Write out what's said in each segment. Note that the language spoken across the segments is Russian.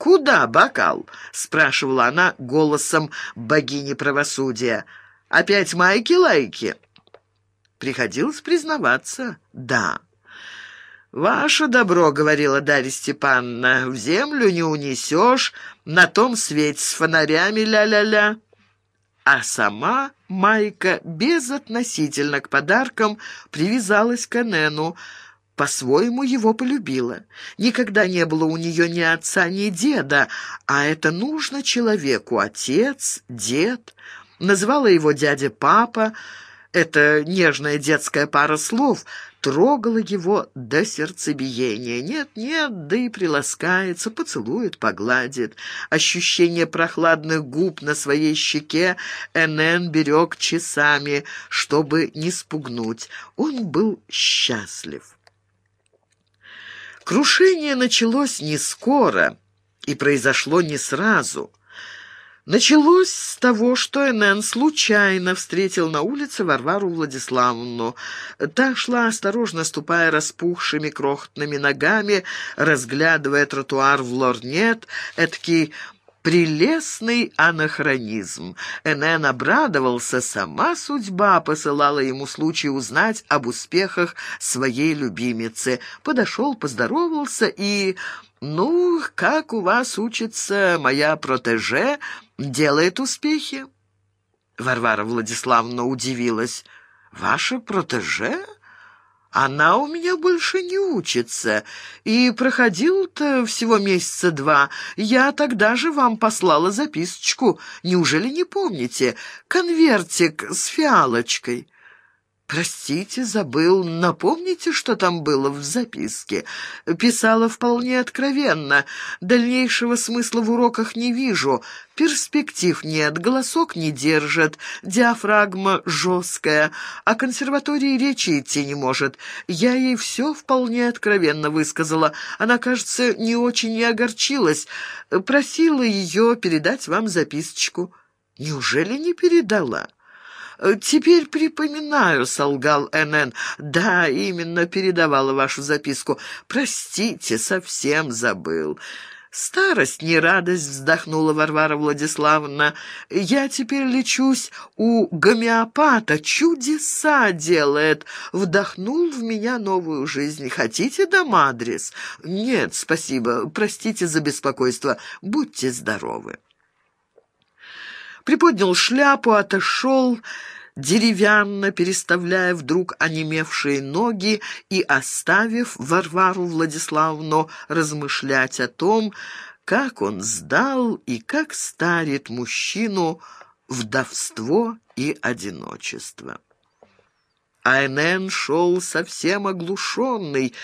«Куда бокал?» — спрашивала она голосом богини правосудия. «Опять майки-лайки?» Приходилось признаваться «да». «Ваше добро», — говорила Дарья Степановна, — «в землю не унесешь, на том свете с фонарями ля-ля-ля». А сама Майка безотносительно к подаркам привязалась к Энену, по-своему его полюбила. Никогда не было у нее ни отца, ни деда, а это нужно человеку, отец, дед. Называла его дядя папа, эта нежная детская пара слов трогала его до сердцебиения. Нет-нет, да и приласкается, поцелует, погладит. Ощущение прохладных губ на своей щеке Энен берег часами, чтобы не спугнуть. Он был счастлив. Крушение началось не скоро и произошло не сразу. Началось с того, что Энн случайно встретил на улице Варвару Владиславовну. Та шла, осторожно ступая распухшими крохотными ногами, разглядывая тротуар в лорнет, эдакий Прелестный анахронизм. Энен обрадовался, сама судьба посылала ему случай узнать об успехах своей любимицы. Подошел, поздоровался и... «Ну, как у вас учится моя протеже? Делает успехи?» Варвара Владиславовна удивилась. «Ваша протеже?» Она у меня больше не учится, и проходил-то всего месяца два. Я тогда же вам послала записочку, неужели не помните? Конвертик с фиалочкой». «Простите, забыл. Напомните, что там было в записке?» Писала вполне откровенно. Дальнейшего смысла в уроках не вижу. Перспектив нет, голосок не держит, диафрагма жесткая, а консерватории речи идти не может. Я ей все вполне откровенно высказала. Она, кажется, не очень и огорчилась. Просила ее передать вам записочку. Неужели не передала?» «Теперь припоминаю», — солгал Н.Н. «Да, именно передавала вашу записку. Простите, совсем забыл». «Старость, не радость», — вздохнула Варвара Владиславовна. «Я теперь лечусь у гомеопата, чудеса делает. Вдохнул в меня новую жизнь. Хотите дам адрес?» «Нет, спасибо. Простите за беспокойство. Будьте здоровы» приподнял шляпу, отошел, деревянно переставляя вдруг онемевшие ноги и оставив Варвару Владиславну размышлять о том, как он сдал и как старит мужчину вдовство и одиночество. Айнен шел совсем оглушенный,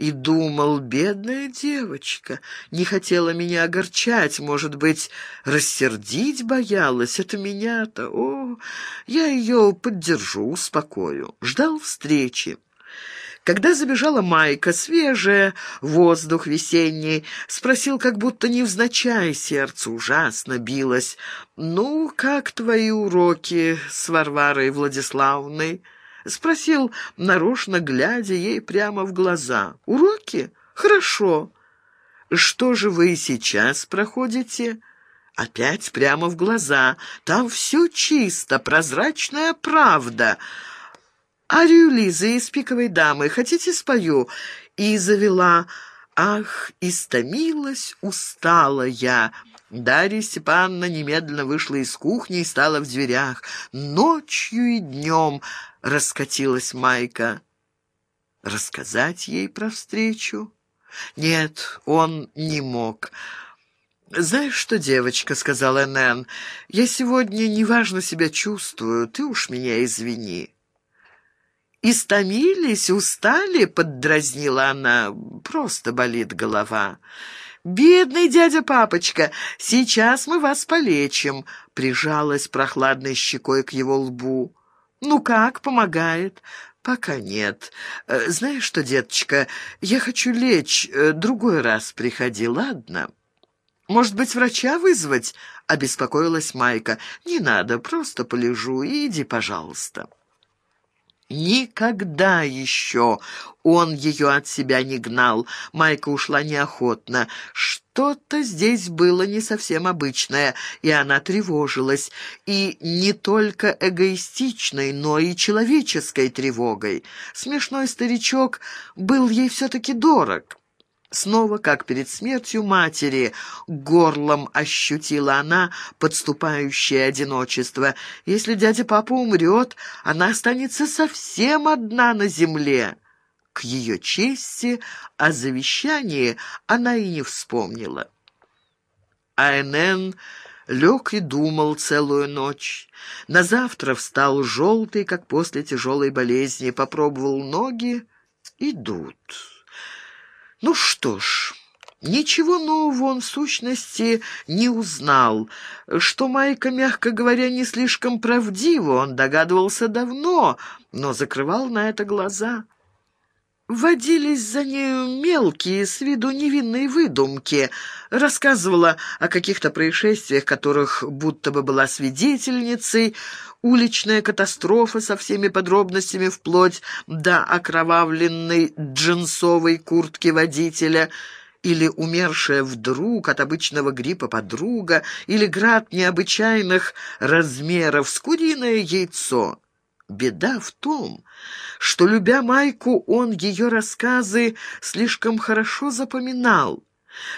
и думал, бедная девочка, не хотела меня огорчать, может быть, рассердить боялась. Это меня-то, о, я ее поддержу, успокою. Ждал встречи. Когда забежала Майка, свежая, воздух весенний, спросил, как будто невзначай, сердце ужасно билось. «Ну, как твои уроки с Варварой Владиславной?» Спросил, нарочно глядя ей прямо в глаза. «Уроки? Хорошо. Что же вы сейчас проходите?» Опять прямо в глаза. Там все чисто, прозрачная правда. Арию Лизы из «Пиковой дамы» хотите спою? И завела. Ах, истомилась, устала я. Дарья Степановна немедленно вышла из кухни и стала в дверях. Ночью и днем раскатилась Майка. Рассказать ей про встречу? Нет, он не мог. «Знаешь что, девочка», — сказала Нэн, — «я сегодня неважно себя чувствую, ты уж меня извини». «Истомились, устали?» — поддразнила она. «Просто болит голова». «Бедный дядя-папочка, сейчас мы вас полечим», — прижалась прохладной щекой к его лбу. «Ну как, помогает?» «Пока нет. Э, знаешь что, деточка, я хочу лечь, э, другой раз приходи, ладно?» «Может быть, врача вызвать?» — обеспокоилась Майка. «Не надо, просто полежу, иди, пожалуйста». Никогда еще он ее от себя не гнал. Майка ушла неохотно. Что что-то здесь было не совсем обычное, и она тревожилась, и не только эгоистичной, но и человеческой тревогой. Смешной старичок был ей все-таки дорог. Снова, как перед смертью матери, горлом ощутила она подступающее одиночество. Если дядя-папа умрет, она останется совсем одна на земле. К ее чести о завещании она и не вспомнила. Айнен лег и думал целую ночь. На завтра встал желтый, как после тяжелой болезни, попробовал ноги, идут. Ну что ж, ничего нового он в сущности не узнал. Что Майка, мягко говоря, не слишком правдиво, он догадывался давно, но закрывал на это глаза. Водились за нею мелкие, с виду невинные выдумки. Рассказывала о каких-то происшествиях, которых будто бы была свидетельницей, уличная катастрофа со всеми подробностями вплоть до окровавленной джинсовой куртки водителя или умершая вдруг от обычного гриппа подруга, или град необычайных размеров с куриное яйцо. Беда в том, что, любя Майку, он ее рассказы слишком хорошо запоминал.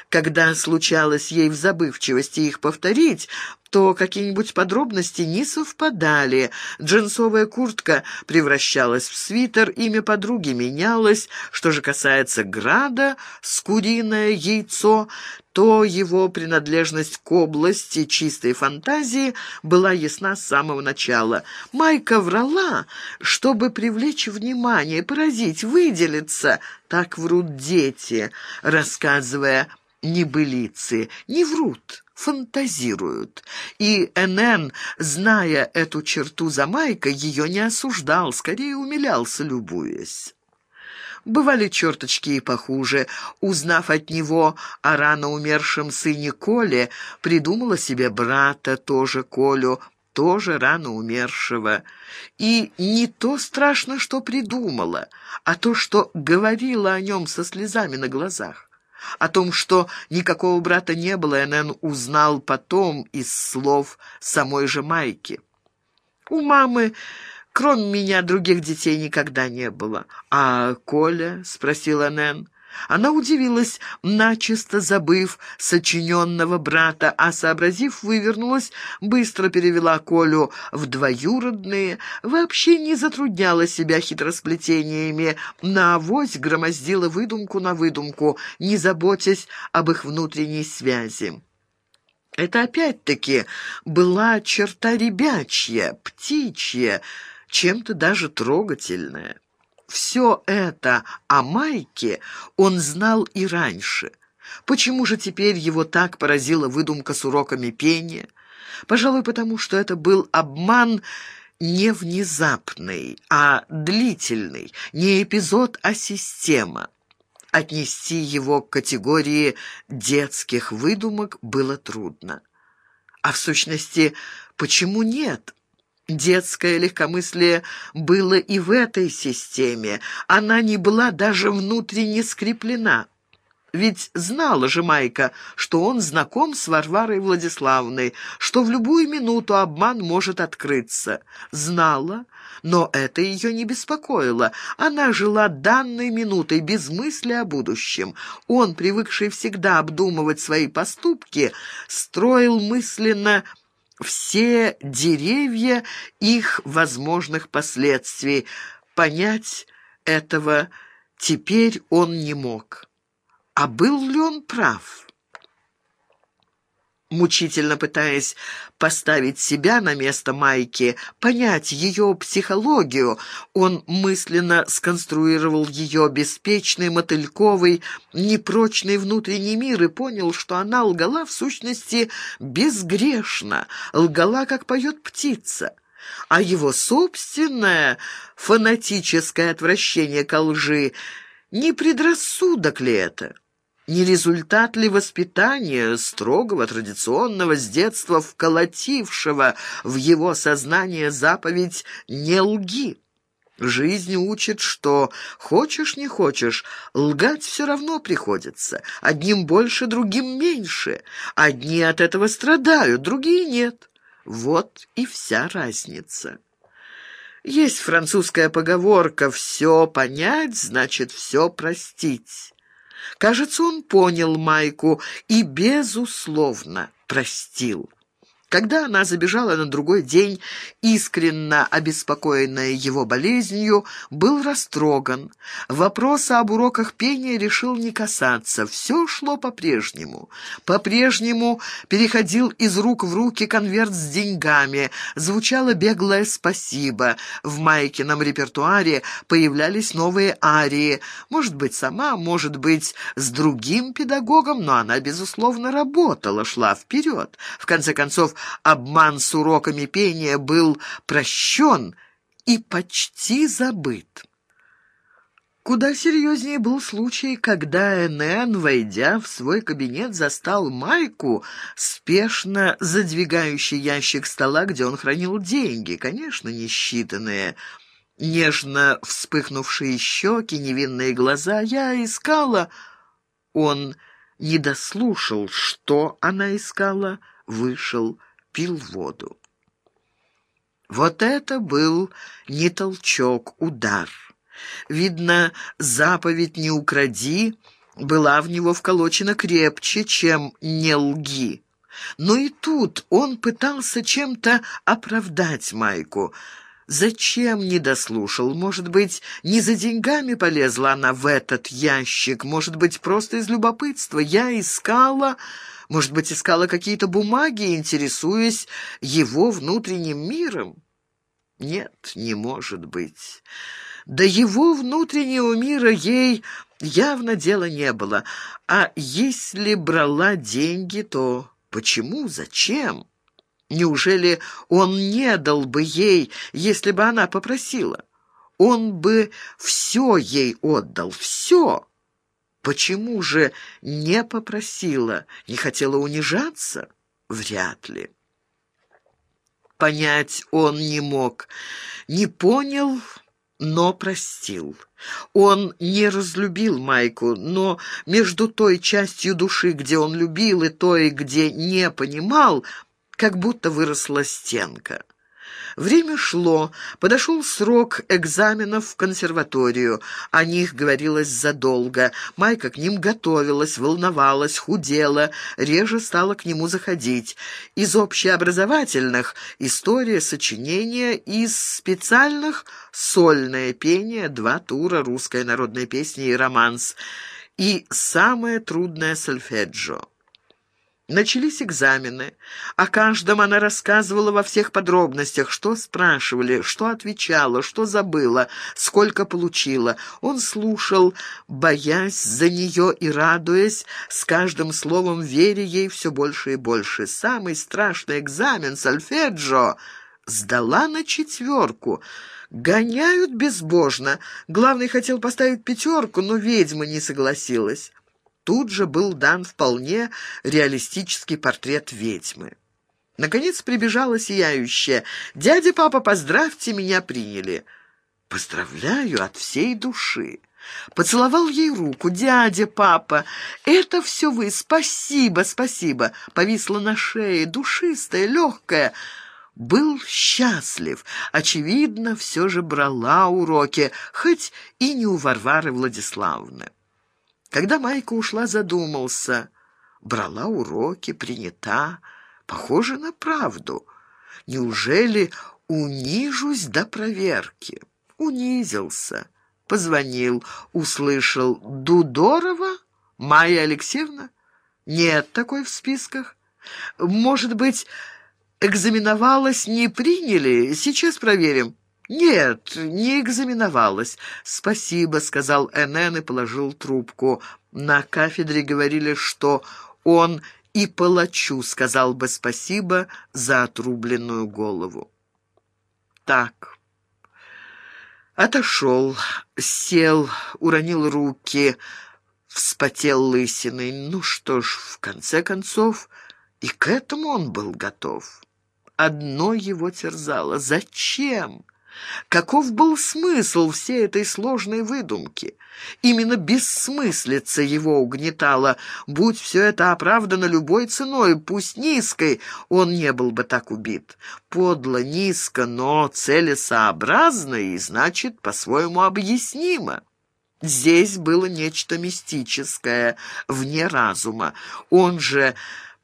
Когда случалось ей в забывчивости их повторить, то какие-нибудь подробности не совпадали. Джинсовая куртка превращалась в свитер, имя подруги менялось. Что же касается Града, скуриное яйцо, то его принадлежность к области чистой фантазии была ясна с самого начала. Майка врала, чтобы привлечь внимание, поразить, выделиться. Так врут дети, рассказывая небылицы. Не врут фантазируют. И НН, зная эту черту за Майкой, ее не осуждал, скорее умилялся, любуясь. Бывали черточки и похуже. Узнав от него о рано умершем сыне Коле, придумала себе брата, тоже Колю, тоже рано умершего. И не то страшно, что придумала, а то, что говорила о нем со слезами на глазах. О том, что никакого брата не было, Энн узнал потом из слов самой же Майки. У мамы, кроме меня, других детей никогда не было. «А Коля?» — спросила Энн. Она удивилась, начисто забыв сочиненного брата, а, сообразив, вывернулась, быстро перевела Колю в двоюродные, вообще не затрудняла себя хитросплетениями, на авось громоздила выдумку на выдумку, не заботясь об их внутренней связи. Это опять-таки была черта ребячья, птичья, чем-то даже трогательная. Все это о Майке он знал и раньше. Почему же теперь его так поразила выдумка с уроками пения? Пожалуй, потому что это был обман не внезапный, а длительный, не эпизод, а система. Отнести его к категории детских выдумок было трудно. А в сущности, почему нет? Детское легкомыслие было и в этой системе. Она не была даже внутренне скреплена. Ведь знала же Майка, что он знаком с Варварой Владиславной, что в любую минуту обман может открыться. Знала, но это ее не беспокоило. Она жила данной минутой, без мысли о будущем. Он, привыкший всегда обдумывать свои поступки, строил мысленно все деревья их возможных последствий. Понять этого теперь он не мог. А был ли он прав? Мучительно пытаясь поставить себя на место Майки, понять ее психологию, он мысленно сконструировал ее беспечный, мотыльковый, непрочный внутренний мир и понял, что она лгала в сущности безгрешно, лгала, как поет птица. А его собственное фанатическое отвращение ко лжи не предрассудок ли это? Не результат ли воспитания, строгого, традиционного, с детства вколотившего в его сознание заповедь «не лги»? Жизнь учит, что хочешь не хочешь, лгать все равно приходится. Одним больше, другим меньше. Одни от этого страдают, другие нет. Вот и вся разница. Есть французская поговорка «все понять, значит все простить». Кажется, он понял Майку и, безусловно, простил. Когда она забежала на другой день, искренно обеспокоенная его болезнью, был растроган. Вопроса об уроках пения решил не касаться. Все шло по-прежнему. По-прежнему переходил из рук в руки конверт с деньгами. Звучало беглое «спасибо». В Майкином репертуаре появлялись новые арии. Может быть, сама, может быть, с другим педагогом, но она, безусловно, работала, шла вперед. В конце концов, обман с уроками пения был прощен и почти забыт. Куда серьезнее был случай, когда Энн, войдя в свой кабинет, застал Майку, спешно задвигающий ящик стола, где он хранил деньги, конечно, несчитанные, нежно вспыхнувшие щеки, невинные глаза. Я искала... Он не дослушал, что она искала, вышел пил воду. Вот это был не толчок, удар. Видно, заповедь «не укради» была в него вколочена крепче, чем «не лги». Но и тут он пытался чем-то оправдать Майку. Зачем не дослушал? Может быть, не за деньгами полезла она в этот ящик? Может быть, просто из любопытства? Я искала... Может быть, искала какие-то бумаги, интересуясь его внутренним миром? Нет, не может быть. До его внутреннего мира ей явно дела не было. А если брала деньги, то почему, зачем? Неужели он не дал бы ей, если бы она попросила? Он бы все ей отдал, все. Почему же не попросила, не хотела унижаться? Вряд ли. Понять он не мог, не понял, но простил. Он не разлюбил Майку, но между той частью души, где он любил, и той, где не понимал, как будто выросла стенка. Время шло, подошел срок экзаменов в консерваторию. О них говорилось задолго. Майка к ним готовилась, волновалась, худела, реже стала к нему заходить. Из общеобразовательных — история, сочинения, из специальных — сольное пение, два тура, русская народная песня и романс. И самое трудное — сольфеджио. Начались экзамены. О каждом она рассказывала во всех подробностях, что спрашивали, что отвечала, что забыла, сколько получила. Он слушал, боясь за нее и радуясь, с каждым словом веря ей все больше и больше. Самый страшный экзамен, сольфеджио, сдала на четверку. Гоняют безбожно. Главный хотел поставить пятерку, но ведьма не согласилась. Тут же был дан вполне реалистический портрет ведьмы. Наконец прибежала сияющая. «Дядя, папа, поздравьте, меня приняли». «Поздравляю от всей души». Поцеловал ей руку. «Дядя, папа, это все вы. Спасибо, спасибо». Повисла на шее, душистая, легкая. Был счастлив. Очевидно, все же брала уроки, хоть и не у Варвары Владиславны. Когда Майка ушла, задумался. Брала уроки, принята. Похоже на правду. Неужели унижусь до проверки? Унизился. Позвонил, услышал. «Дудорова? Майя Алексеевна?» «Нет такой в списках. Может быть, экзаменовалась, не приняли? Сейчас проверим». «Нет, не экзаменовалась. Спасибо», — сказал Энен и положил трубку. На кафедре говорили, что он и палачу сказал бы спасибо за отрубленную голову. Так. Отошел, сел, уронил руки, вспотел лысиной. Ну что ж, в конце концов, и к этому он был готов. Одно его терзало. Зачем? Каков был смысл всей этой сложной выдумки? Именно бессмыслица его угнетала. Будь все это оправдано любой ценой, пусть низкой, он не был бы так убит. Подло, низко, но целесообразно и, значит, по-своему объяснимо. Здесь было нечто мистическое, вне разума. Он же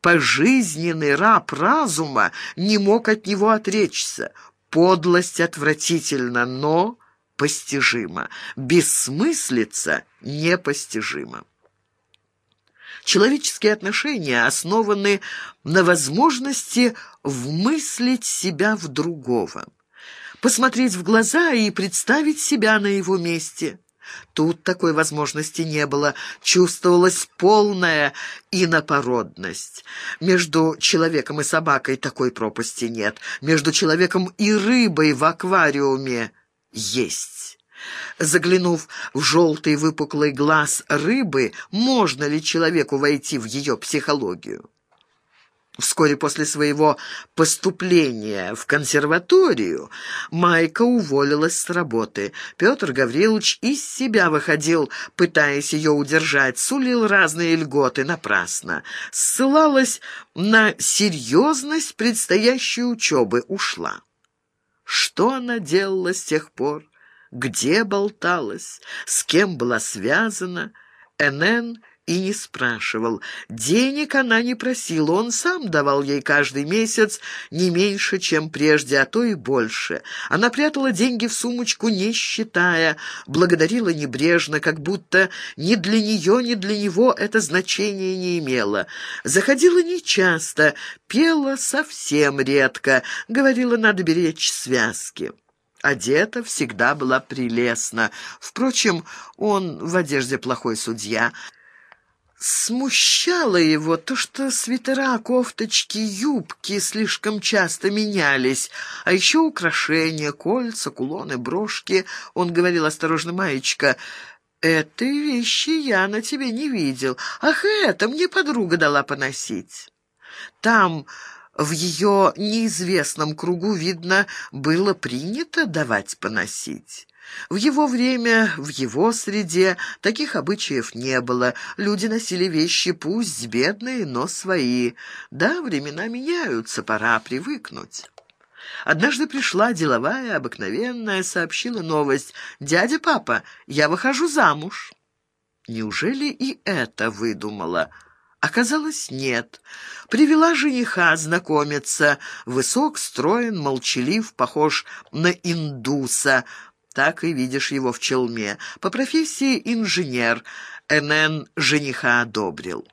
пожизненный раб разума не мог от него отречься. Подлость отвратительна, но постижима. Бессмыслица непостижима. Человеческие отношения основаны на возможности вмыслить себя в другого, посмотреть в глаза и представить себя на его месте – Тут такой возможности не было, чувствовалась полная инопородность. Между человеком и собакой такой пропасти нет, между человеком и рыбой в аквариуме есть. Заглянув в желтый выпуклый глаз рыбы, можно ли человеку войти в ее психологию? Вскоре после своего поступления в консерваторию Майка уволилась с работы. Петр Гаврилович из себя выходил, пытаясь ее удержать, сулил разные льготы напрасно. Ссылалась на серьезность предстоящей учебы, ушла. Что она делала с тех пор? Где болталась? С кем была связана? НН и не спрашивал. Денег она не просила, он сам давал ей каждый месяц не меньше, чем прежде, а то и больше. Она прятала деньги в сумочку, не считая, благодарила небрежно, как будто ни для нее, ни для него это значение не имело. Заходила нечасто, пела совсем редко, говорила, надо беречь связки. Одета всегда была прелестно. Впрочем, он в одежде плохой судья — Смущало его то, что свитера, кофточки, юбки слишком часто менялись, а еще украшения, кольца, кулоны, брошки. Он говорил осторожно, «Маечка, этой вещи я на тебе не видел. Ах, это мне подруга дала поносить». Там... В ее неизвестном кругу, видно, было принято давать поносить. В его время, в его среде таких обычаев не было. Люди носили вещи, пусть бедные, но свои. Да, времена меняются, пора привыкнуть. Однажды пришла деловая, обыкновенная, сообщила новость. «Дядя, папа, я выхожу замуж». Неужели и это выдумала? Оказалось, нет. Привела жениха знакомиться. Высок, строен, молчалив, похож на индуса — так и видишь его в челме. По профессии инженер. НН жениха одобрил.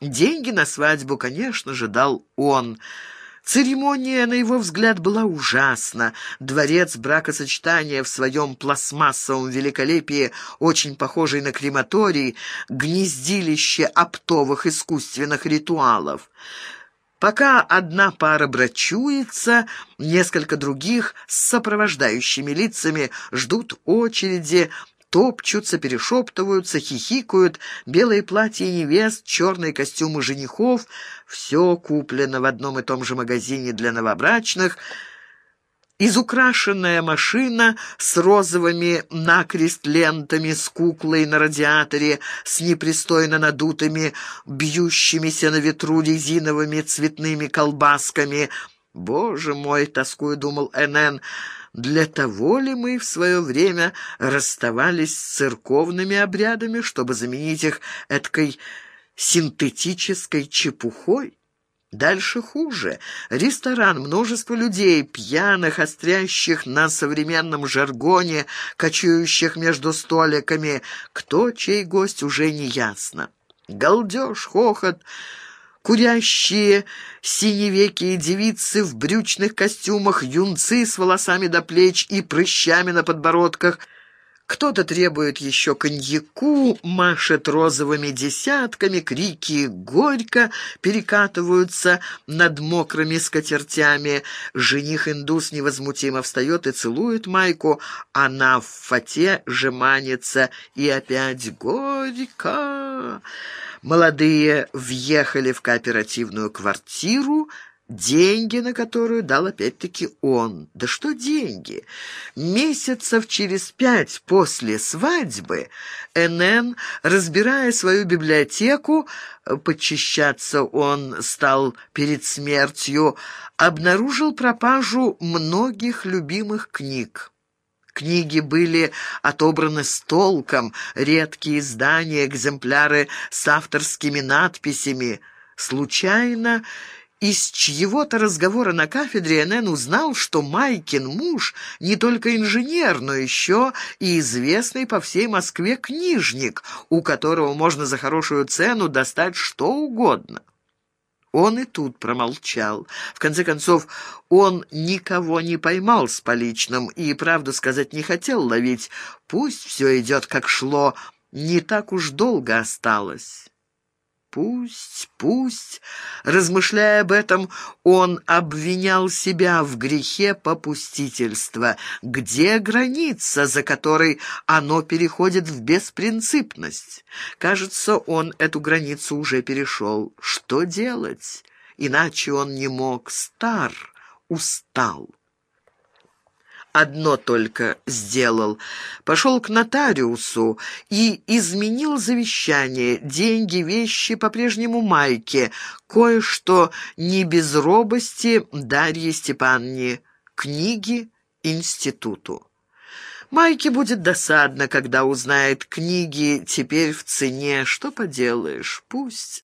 Деньги на свадьбу, конечно же, дал он. Церемония, на его взгляд, была ужасна. Дворец бракосочетания в своем пластмассовом великолепии, очень похожий на крематорий, гнездилище оптовых искусственных ритуалов. Пока одна пара брачуется, несколько других с сопровождающими лицами ждут очереди, топчутся, перешептываются, хихикают, белые платья невест, черные костюмы женихов — все куплено в одном и том же магазине для новобрачных — Изукрашенная машина с розовыми накрест лентами, с куклой на радиаторе, с непристойно надутыми, бьющимися на ветру резиновыми цветными колбасками. «Боже мой!» — тоскую думал Н.Н. «Для того ли мы в свое время расставались с церковными обрядами, чтобы заменить их эткой синтетической чепухой?» Дальше хуже. Ресторан, множество людей, пьяных, острящих на современном жаргоне, кочующих между столиками. Кто чей гость, уже не ясно. Галдеж, хохот, курящие синевекие девицы в брючных костюмах, юнцы с волосами до плеч и прыщами на подбородках — кто-то требует еще коньяку, машет розовыми десятками, крики «Горько!» перекатываются над мокрыми скатертями. Жених-индус невозмутимо встает и целует майку, она в фате жеманится, и опять «Горько!» Молодые въехали в кооперативную квартиру, Деньги, на которую дал опять-таки он. Да что деньги? Месяцев через пять после свадьбы НН, разбирая свою библиотеку, подчищаться он стал перед смертью, обнаружил пропажу многих любимых книг. Книги были отобраны с толком, редкие издания, экземпляры с авторскими надписями. Случайно из чьего-то разговора на кафедре Энн узнал, что Майкин муж не только инженер, но еще и известный по всей Москве книжник, у которого можно за хорошую цену достать что угодно. Он и тут промолчал. В конце концов, он никого не поймал с поличным и, правду сказать, не хотел ловить. Пусть все идет как шло, не так уж долго осталось. Пусть, пусть, размышляя об этом, он обвинял себя в грехе попустительства. Где граница, за которой оно переходит в беспринципность? Кажется, он эту границу уже перешел. Что делать? Иначе он не мог. Стар, устал одно только сделал. Пошел к нотариусу и изменил завещание. Деньги, вещи по-прежнему Майке. Кое-что не без робости Дарье Степанне. Книги институту. Майке будет досадно, когда узнает книги теперь в цене. Что поделаешь, пусть